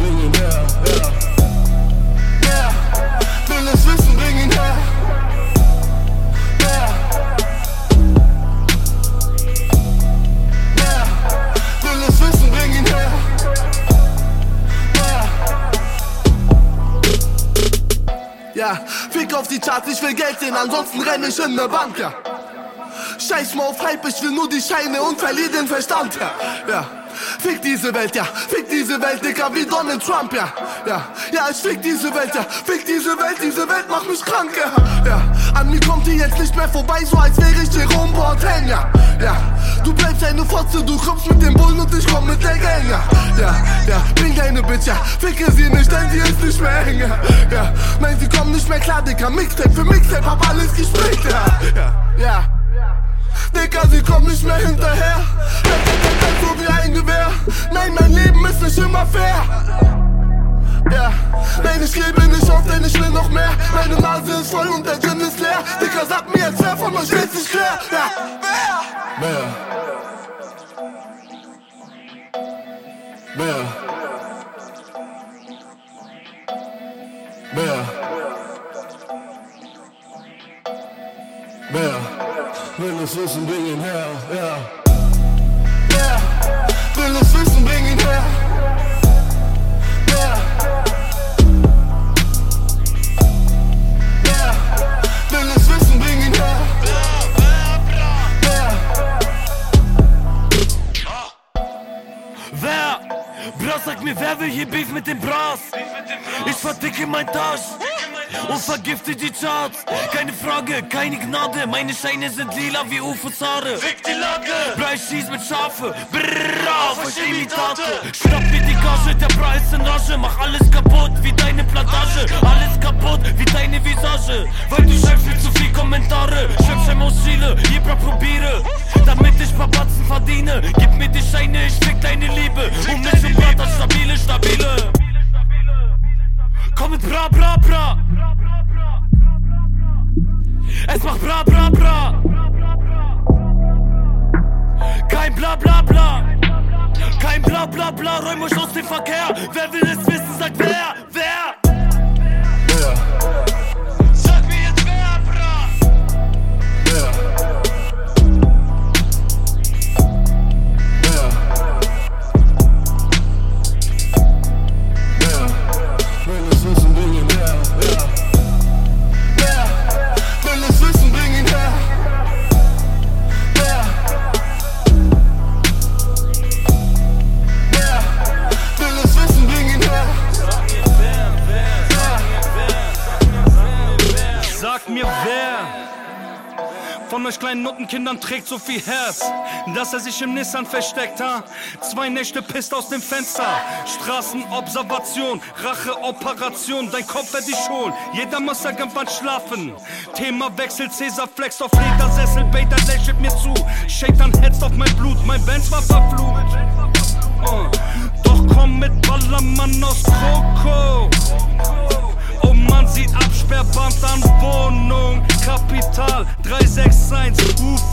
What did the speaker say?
bring will es wissen, bring ihn her. Will es wissen, bring ihn? Ja, fick auf die Charts, ich will Geld sehen, ansonsten renn ich in ne Bank, ja. Scheiß mal auf Hype, ich will nur die Scheine und verlier den Verstand, ja. ja. Fick diese Welt, ja, fick diese Welt, Dicker, wie Donald Trump, ja. Ja, ja, ich fick diese Welt, ja, fick diese Welt, diese Welt macht mich krank, ja. Ja, an mir kommt die jetzt nicht mehr vorbei, so als wäre ich Jerome Boateng, ja. Ja, du bleibst eine Fotze, du kommst mit dem Bullen und ich komm mit der Gang, ja. Ja, ja, bring deine Bitch, ja, ficke sie nicht, denn sie ist nicht mehr eng, ja. Ja, nein, sie kommen nicht mehr klar, Dicker, Mixtape für Mixtape, hab alles gespickt, ja. Ja, ja. Digga, sie kommen nicht mehr hinterher. Denn ich will noch mehr. Meine Nase ist voll und der Gin ist leer. Digga, sag mir jetzt, wer von euch will sich klar? Ja? Wer? Wer? Wer? Wer? Will es wissen, bring ihn her, ja. Wer will es wissen, Wer? Bro, sag mir, wer will hier Beef mit dem Bras? Ich verdicke mein Tasch und vergifte die Charts. Keine Frage, keine Gnade. Meine Scheine sind lila wie Ufusare. Fick die Lage. Bro, ich schieß mit Schafe. Brrrr, auf euch Imitate. Schnapp mir die Gage, der Bra ist in Rage. Mach alles kaputt wie deine Plantage. Alles kaputt wie deine Visage. Weil du schreibst mir zu viel Kommentare. Schöpfschein aus Chile, Jebra probiere. Damit ich paar Batzen verdiene. Gib mir die Scheine, ich fick deine Liebe. Um mich und Bratan, stabile, stabile. Komm mit bra, bra, bra. Es macht bra, bra, bra. Kein bla, bla, bla. Kein bla, bla, bla. Räum euch aus dem Verkehr. Wer will es wissen, sagt wer. Wer? Sag mir wer von euch kleinen Nuttenkindern trägt so viel Herz, dass er sich im Nissan versteckt, ha? Zwei Nächte pisst aus dem Fenster. Straßenobservation, Racheoperation, dein Kopf wird dich holen. Jeder muss irgendwann schlafen. Thema Wechsel, Cäsar flex auf Ledersessel, Bader lächelt mir zu. Shaitan hetzt auf mein Blut, mein Benz war verflucht. 361 UFO.